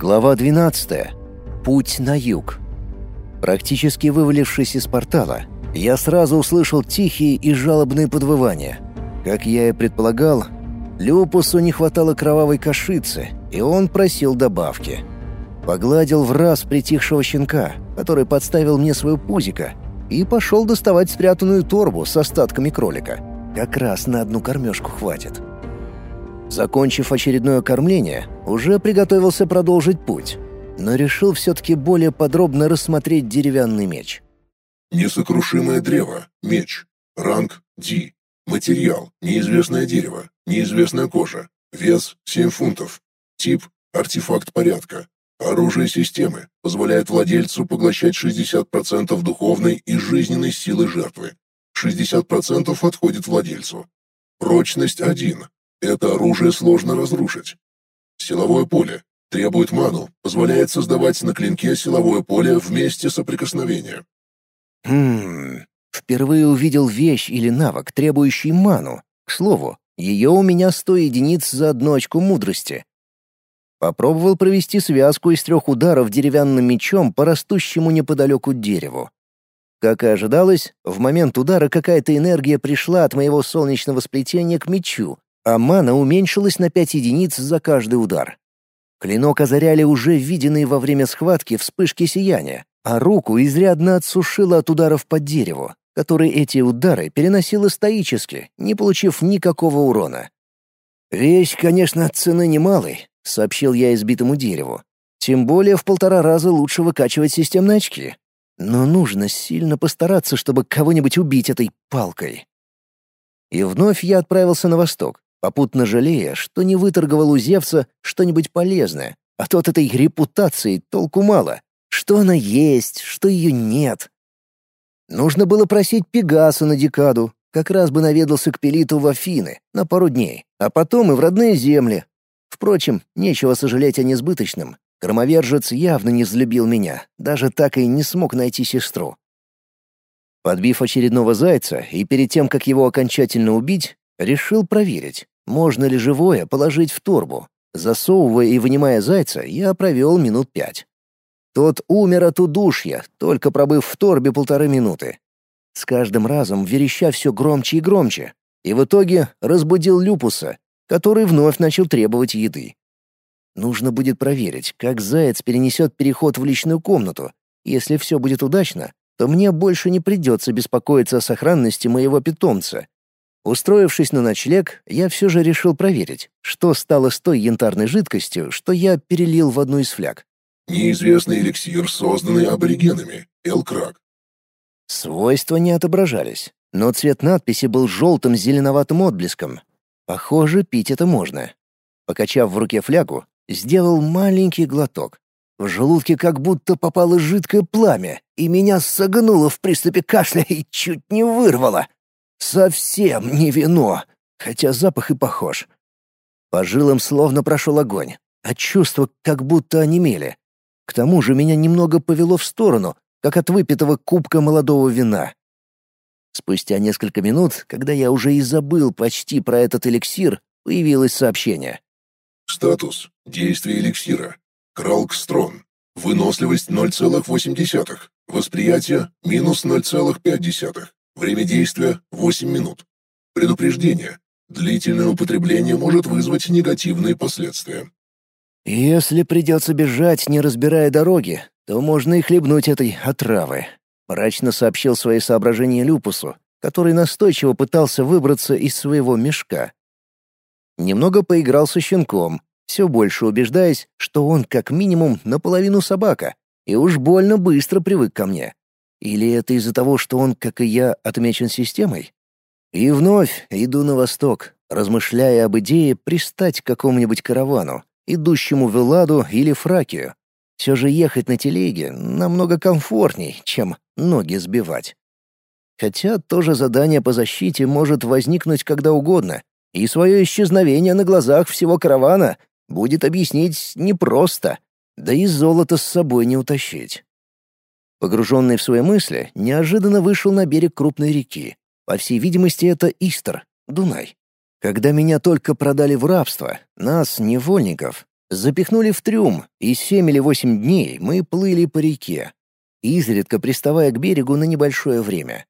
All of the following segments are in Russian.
Глава 12. Путь на юг. Практически вывалившись из портала, я сразу услышал тихие и жалобные подвывания. Как я и предполагал, Люпусу не хватало кровавой кашицы, и он просил добавки. Погладил в раз притихшего щенка, который подставил мне свою пузико, и пошел доставать спрятанную торбу с остатками кролика. Как раз на одну кормежку хватит. Закончив очередное кормление, уже приготовился продолжить путь, но решил все-таки более подробно рассмотреть деревянный меч. Несокрушимое древо, меч, ранг D, материал, неизвестное дерево, неизвестная кожа, вес 7 фунтов, тип артефакт порядка, оружие системы, позволяет владельцу поглощать 60% духовной и жизненной силы жертвы, 60% отходит владельцу. Прочность 1, это оружие сложно разрушить. Силовое поле. Требует ману, позволяет создавать на клинке силовое поле в месте соприкосновения. Хм, впервые увидел вещь или навык, требующий ману. К слову, ее у меня сто единиц за одну очку мудрости. Попробовал провести связку из трех ударов деревянным мечом по растущему неподалеку дереву. Как и ожидалось, в момент удара какая-то энергия пришла от моего солнечного сплетения к мечу, а мана уменьшилась на 5 единиц за каждый удар. Клинок озаряли уже виденные во время схватки вспышки сияния, а руку изрядно отсушило от ударов под дереву, которые эти удары переносила стоически, не получив никакого урона. «Вещь, конечно, цены немалой», — сообщил я избитому дереву. «Тем более в полтора раза лучше выкачивать системные очки. Но нужно сильно постараться, чтобы кого-нибудь убить этой палкой». И вновь я отправился на восток, попутно жалея, что не выторговал у Зевса что-нибудь полезное, а то от этой репутации толку мало. Что она есть, что ее нет. Нужно было просить Пегаса на декаду, как раз бы наведался к Пелиту в Афины на пару дней, а потом и в родные земли. Впрочем, нечего сожалеть о несбыточном. Громовержец явно не взлюбил меня, даже так и не смог найти сестру. Подбив очередного зайца и перед тем, как его окончательно убить, решил проверить, можно ли живое положить в торбу. Засовывая и вынимая зайца, я провел минут пять. Тот умер от удушья, только пробыв в торбе полторы минуты. С каждым разом вереща все громче и громче, и в итоге разбудил Люпуса, который вновь начал требовать еды. Нужно будет проверить, как заяц перенесет переход в личную комнату. Если все будет удачно, то мне больше не придется беспокоиться о сохранности моего питомца, Устроившись на ночлег, я все же решил проверить, что стало с той янтарной жидкостью, что я перелил в одну из фляг. Неизвестный эликсир, созданный аборигенами. Элкрак. Свойства не отображались, но цвет надписи был желтым с зеленоватым отблеском. Похоже, пить это можно. Покачав в руке флягу, сделал маленький глоток. В желудке как будто попало жидкое пламя, и меня согнуло в приступе кашля и чуть не вырвало. Совсем не вино, хотя запах и похож. По жилам словно прошел огонь, а чувства как будто онемели. К тому же меня немного повело в сторону, как от выпитого кубка молодого вина. Спустя несколько минут, когда я уже и забыл почти про этот эликсир, появилось сообщение. Статус. Действие эликсира. Кралкстрон. Выносливость 0,8. Восприятие минус 0,5. Время действия — 8 минут. Предупреждение. Длительное употребление может вызвать негативные последствия. Если придется бежать, не разбирая дороги, то можно и хлебнуть этой отравы. Мрачно сообщил свои соображения Люпусу, который настойчиво пытался выбраться из своего мешка. Немного поиграл со щенком, все больше убеждаясь, что он как минимум наполовину собака, и уж больно быстро привык ко мне. Или это из-за того, что он, как и я, отмечен системой? И вновь иду на восток, размышляя об идее пристать к какому-нибудь каравану, идущему в Элладу или Фракию. Все же ехать на телеге намного комфортней, чем ноги сбивать. Хотя тоже задание по защите может возникнуть когда угодно, и свое исчезновение на глазах всего каравана будет объяснить непросто, да и золото с собой не утащить. Погруженный в свои мысли, неожиданно вышел на берег крупной реки. По всей видимости, это Истер, Дунай. Когда меня только продали в рабство, нас, невольников, Запихнули в трюм, и семь или восемь дней мы плыли по реке, изредка приставая к берегу на небольшое время.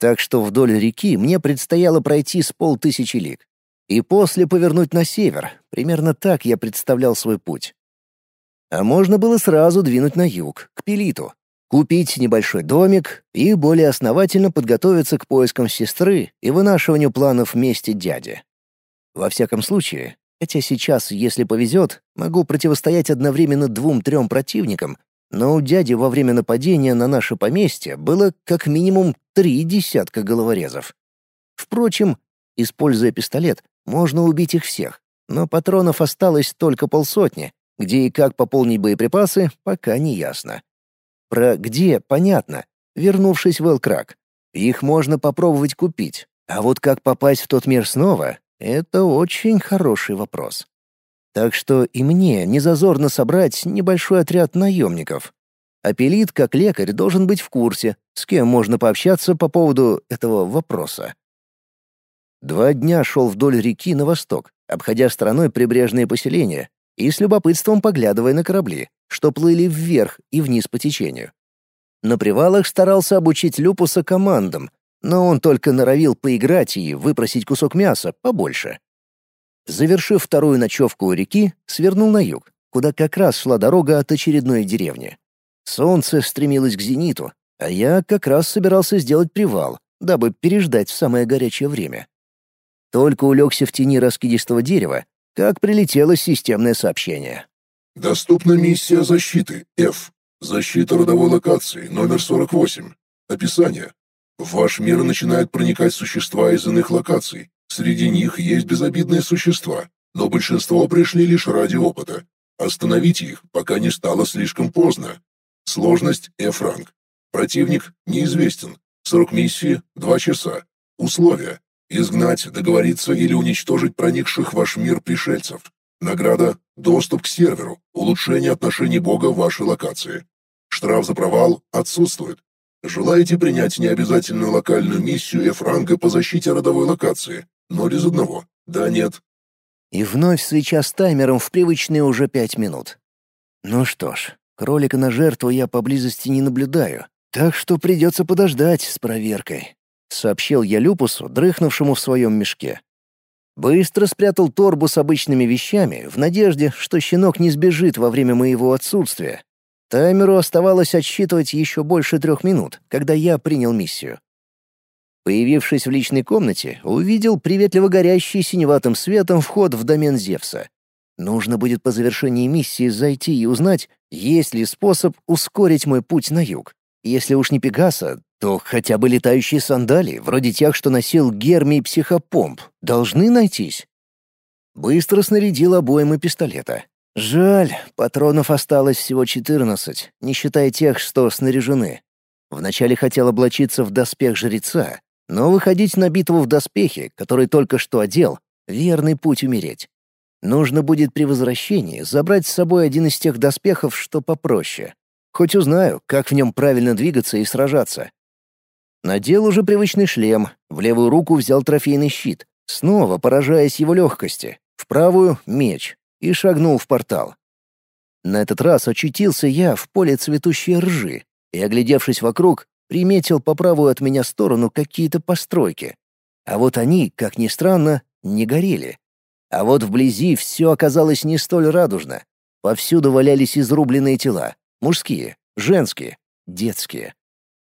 Так что вдоль реки мне предстояло пройти с полтысячи лиг. И после повернуть на север, примерно так я представлял свой путь. А можно было сразу двинуть на юг, к Пелиту, купить небольшой домик и более основательно подготовиться к поискам сестры и вынашиванию планов вместе дяди. Во всяком случае, хотя сейчас, если повезет, могу противостоять одновременно двум-трем противникам, но у дяди во время нападения на наше поместье было как минимум три десятка головорезов. Впрочем, используя пистолет, можно убить их всех, но патронов осталось только полсотни, где и как пополнить боеприпасы, пока не ясно. Про «где» понятно, вернувшись в Элкрак. Их можно попробовать купить, а вот как попасть в тот мир снова — это очень хороший вопрос. Так что и мне не зазорно собрать небольшой отряд наемников. Апелит, как лекарь, должен быть в курсе, с кем можно пообщаться по поводу этого вопроса. Два дня шел вдоль реки на восток, обходя стороной прибрежные поселения и с любопытством поглядывая на корабли, что плыли вверх и вниз по течению. На привалах старался обучить Люпуса командам, но он только норовил поиграть и выпросить кусок мяса побольше. Завершив вторую ночевку у реки, свернул на юг, куда как раз шла дорога от очередной деревни. Солнце стремилось к зениту, а я как раз собирался сделать привал, дабы переждать в самое горячее время. Только улегся в тени раскидистого дерева, как прилетело системное сообщение. «Доступна миссия защиты, F. Защита родовой локации, номер 48. Описание. В ваш мир начинают проникать существа из иных локаций. Среди них есть безобидные существа, но большинство пришли лишь ради опыта. Остановите их, пока не стало слишком поздно. Сложность F-ранг. Противник неизвестен. Срок миссии — два часа. Условия. Изгнать, договориться или уничтожить проникших в ваш мир пришельцев. Награда — доступ к серверу, улучшение отношений Бога в вашей локации. Штраф за провал отсутствует. Желаете принять необязательную локальную миссию F-ранга по защите родовой локации? Ноль из одного. Да, нет. И вновь свеча с таймером в привычные уже пять минут. Ну что ж, кролика на жертву я поблизости не наблюдаю, так что придется подождать с проверкой, сообщил я Люпусу, дрыхнувшему в своем мешке. Быстро спрятал торбу с обычными вещами в надежде, что щенок не сбежит во время моего отсутствия. Таймеру оставалось отсчитывать еще больше трех минут, когда я принял миссию. Появившись в личной комнате, увидел приветливо горящий синеватым светом вход в домен Зевса. Нужно будет по завершении миссии зайти и узнать, есть ли способ ускорить мой путь на юг. Если уж не Пегаса, то хотя бы летающие сандалии, вроде тех, что носил Гермий Психопомп, должны найтись. Быстро снарядил обоймы пистолета. Жаль, патронов осталось всего 14, не считая тех, что снаряжены. Вначале хотел облачиться в доспех жреца, но выходить на битву в доспехе, который только что одел, верный путь умереть. Нужно будет при возвращении забрать с собой один из тех доспехов, что попроще. Хоть узнаю, как в нем правильно двигаться и сражаться. Надел уже привычный шлем, в левую руку взял трофейный щит, снова поражаясь его легкости, в правую — меч, и шагнул в портал. На этот раз очутился я в поле цветущей ржи и, оглядевшись вокруг, приметил по правую от меня сторону какие-то постройки. А вот они, как ни странно, не горели. А вот вблизи все оказалось не столь радужно. Повсюду валялись изрубленные тела. Мужские, женские, детские.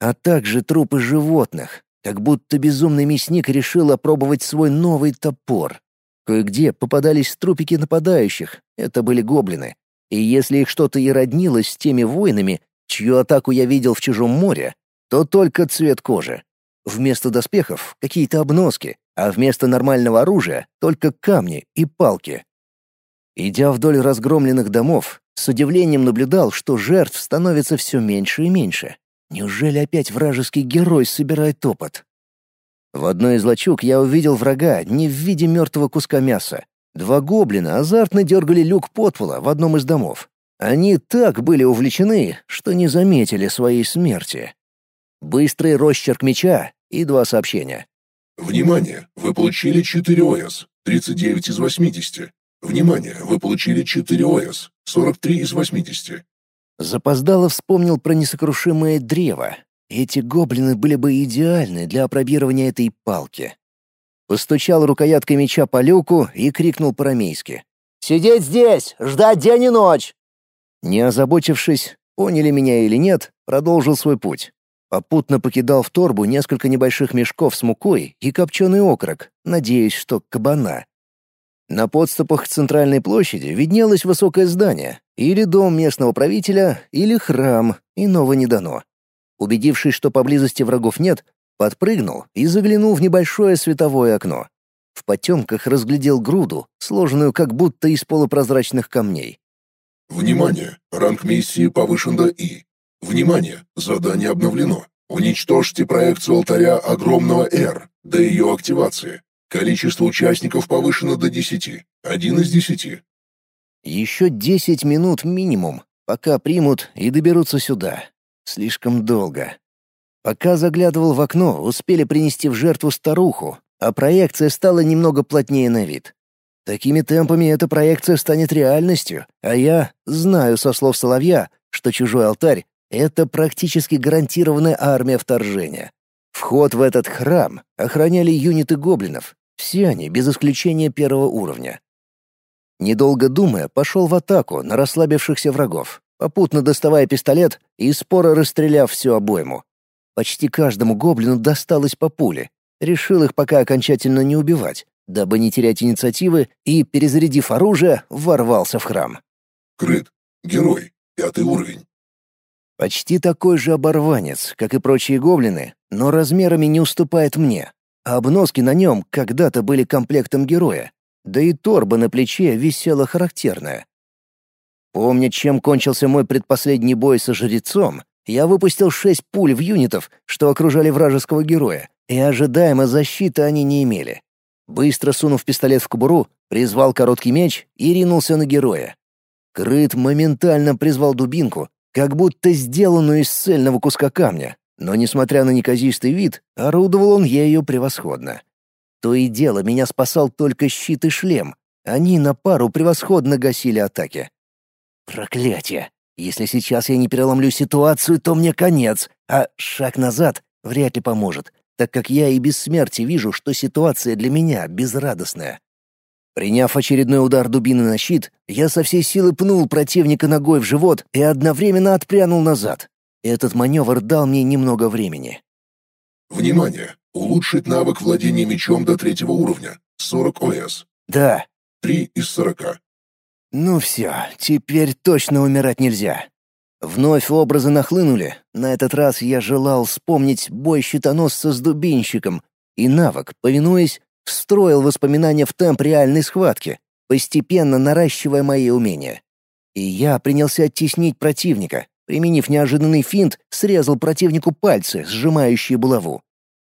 А также трупы животных, как будто безумный мясник решил опробовать свой новый топор. Кое-где попадались трупики нападающих, это были гоблины. И если их что-то и роднилось с теми воинами, чью атаку я видел в чужом море, то только цвет кожи. Вместо доспехов — какие-то обноски, а вместо нормального оружия — только камни и палки. Идя вдоль разгромленных домов, с удивлением наблюдал, что жертв становится все меньше и меньше. Неужели опять вражеский герой собирает опыт? В одной из лачуг я увидел врага не в виде мертвого куска мяса. Два гоблина азартно дергали люк подпола в одном из домов. Они так были увлечены, что не заметили своей смерти. Быстрый росчерк меча и два сообщения. Внимание! Вы получили 4 ОС, 39 из 80. Внимание, вы получили 4 ОС, 43 из 80. Запоздало вспомнил про несокрушимое древо. Эти гоблины были бы идеальны для опробирования этой палки. Постучал рукояткой меча по люку и крикнул по-рамейски. «Сидеть здесь! Ждать день и ночь!» Не озабочившись, поняли меня или нет, продолжил свой путь. Попутно покидал в торбу несколько небольших мешков с мукой и копченый окорок, надеясь, что кабана. На подступах к центральной площади виднелось высокое здание, или дом местного правителя, или храм, иного не дано. Убедившись, что поблизости врагов нет, подпрыгнул и заглянул в небольшое световое окно. В потемках разглядел груду, сложенную как будто из полупрозрачных камней. Внимание! Ранг миссии повышен до И. Внимание! Задание обновлено. Уничтожьте проекцию алтаря огромного R до ее активации. Количество участников повышено до 10. Один из десяти. Еще десять минут минимум, пока примут и доберутся сюда. Слишком долго. Пока заглядывал в окно, успели принести в жертву старуху, а проекция стала немного плотнее на вид. Такими темпами эта проекция станет реальностью, а я знаю со слов Соловья, что чужой алтарь — это практически гарантированная армия вторжения. Вход в этот храм охраняли юниты гоблинов, все они, без исключения первого уровня. Недолго думая, пошел в атаку на расслабившихся врагов, попутно доставая пистолет и споро расстреляв всю обойму. Почти каждому гоблину досталось по пуле. Решил их пока окончательно не убивать, дабы не терять инициативы, и, перезарядив оружие, ворвался в храм. Крыт. Герой. Пятый уровень. Почти такой же оборванец, как и прочие гоблины, но размерами не уступает мне, а обноски на нем когда-то были комплектом героя, да и торба на плече висела характерная. Помня, чем кончился мой предпоследний бой со жрецом, я выпустил шесть пуль в юнитов, что окружали вражеского героя, и ожидаемо защиты они не имели. Быстро сунув пистолет в кобуру, призвал короткий меч и ринулся на героя. Крыт моментально призвал дубинку, как будто сделанную из цельного куска камня, но, несмотря на неказистый вид, орудовал он ею превосходно. То и дело меня спасал только щит и шлем. Они на пару превосходно гасили атаки. Проклятие! Если сейчас я не переломлю ситуацию, то мне конец, а шаг назад вряд ли поможет, так как я и без смерти вижу, что ситуация для меня безрадостная. Приняв очередной удар дубины на щит, я со всей силы пнул противника ногой в живот и одновременно отпрянул назад. Этот маневр дал мне немного времени. Внимание! Улучшить навык владения мечом до третьего уровня. 40 ОС. Да. 3 из 40. Ну все, теперь точно умирать нельзя. Вновь образы нахлынули. На этот раз я желал вспомнить бой щитоносца с дубинщиком, и навык, повинуясь, встроил воспоминания в темп реальной схватки, постепенно наращивая мои умения. И я принялся оттеснить противника, Применив неожиданный финт, срезал противнику пальцы, сжимающие булаву.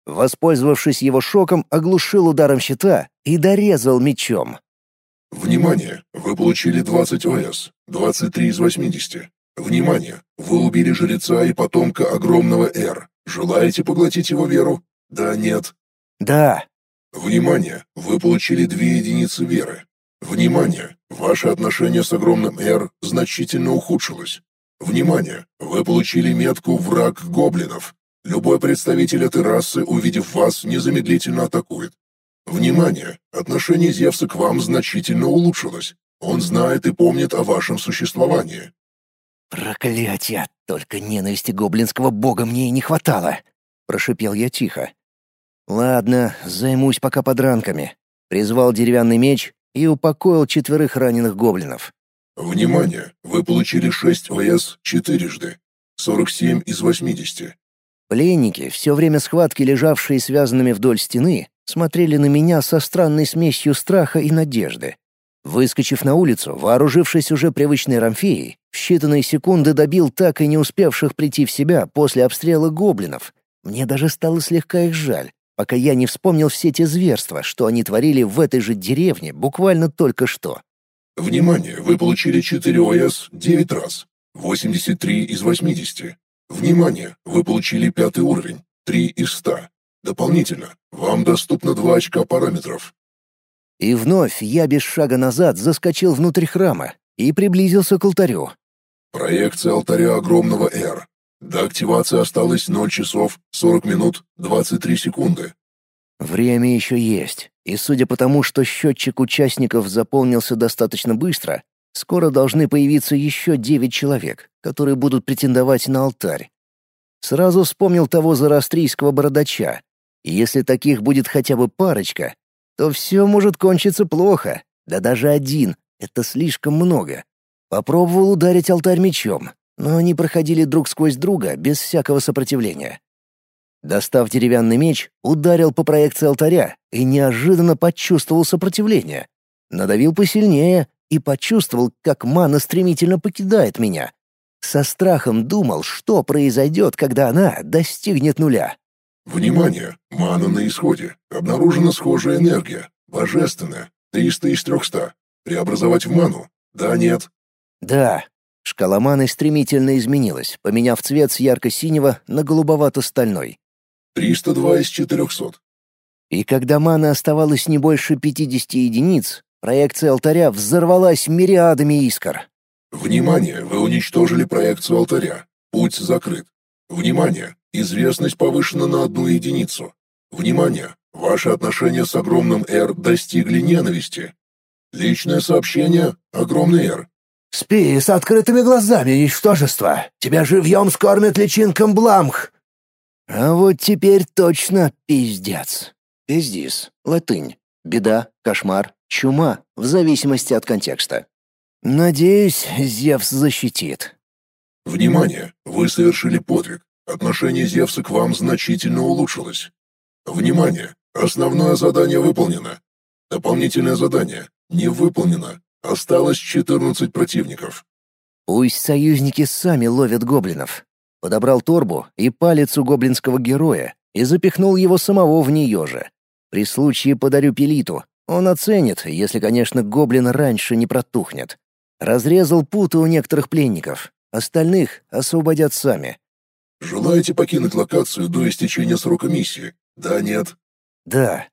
Воспользовавшись его шоком, оглушил ударом щита и дорезал мечом. Внимание! Вы получили 20 ОС, 23 из 80. Внимание! Вы убили жреца и потомка огромного Р. Желаете поглотить его веру? Да, нет? Да. Внимание! Вы получили две единицы веры. Внимание! Ваше отношение с огромным Р значительно ухудшилось. Внимание! Вы получили метку «Враг гоблинов». Любой представитель этой расы, увидев вас, незамедлительно атакует. Внимание! Отношение Зевса к вам значительно улучшилось. Он знает и помнит о вашем существовании. «Проклятие! Только ненависти гоблинского бога мне и не хватало!» — прошипел я тихо. «Ладно, займусь пока подранками». Призвал деревянный меч и упокоил четверых раненых гоблинов. Внимание! Вы получили 6 ОС четырежды. 47 из 80. Пленники, все время схватки лежавшие связанными вдоль стены, смотрели на меня со странной смесью страха и надежды. Выскочив на улицу, вооружившись уже привычной рамфеей, в считанные секунды добил так и не успевших прийти в себя после обстрела гоблинов. Мне даже стало слегка их жаль, пока я не вспомнил все те зверства, что они творили в этой же деревне буквально только что. Внимание, вы получили 4 ОС 9 раз. 83 из 80. Внимание, вы получили пятый уровень. 3 из 100. Дополнительно, вам доступно 2 очка параметров. И вновь я без шага назад заскочил внутрь храма и приблизился к алтарю. Проекция алтаря огромного R. До активации осталось 0 часов 40 минут 23 секунды. Время еще есть, и судя по тому, что счетчик участников заполнился достаточно быстро, скоро должны появиться еще девять человек, которые будут претендовать на алтарь. Сразу вспомнил того зарастрийского бородача. Если таких будет хотя бы парочка, то все может кончиться плохо. Да даже один — это слишком много. Попробовал ударить алтарь мечом, но они проходили друг сквозь друга без всякого сопротивления. Достав деревянный меч, ударил по проекции алтаря и неожиданно почувствовал сопротивление. Надавил посильнее и почувствовал, как мана стремительно покидает меня. Со страхом думал, что произойдет, когда она достигнет нуля. Внимание! Мана на исходе. Обнаружена схожая энергия. Божественная. 300 из 300. Преобразовать в ману? Да, нет? Да. Шкала маны стремительно изменилась, поменяв цвет с ярко-синего на голубовато-стальной. 302 из 400. И когда мана оставалась не больше 50 единиц, проекция алтаря взорвалась мириадами искр. Внимание! Вы уничтожили проекцию алтаря. Путь закрыт. Внимание! Известность повышена на одну единицу. Внимание! Ваши отношения с огромным «Р» достигли ненависти. Личное сообщение «Огромный «Р». «Спи с открытыми глазами, ничтожество! Тебя живьем скормят личинком бламх!» А вот теперь точно пиздец. Пиздис, латынь, беда, кошмар, чума, в зависимости от контекста. Надеюсь, Зевс защитит. Внимание! Вы совершили подвиг. Отношение Зевса к вам значительно улучшилось. Внимание! Основное задание выполнено. Дополнительное задание не выполнено. Осталось 14 противников. Пусть союзники сами ловят гоблинов. Подобрал торбу и палец у гоблинского героя и запихнул его самого в нее же. При случае подарю пилиту. Он оценит, если, конечно, гоблин раньше не протухнет. Разрезал путы у некоторых пленников. Остальных освободят сами. Желаете покинуть локацию до истечения срока миссии? Да, нет? Да.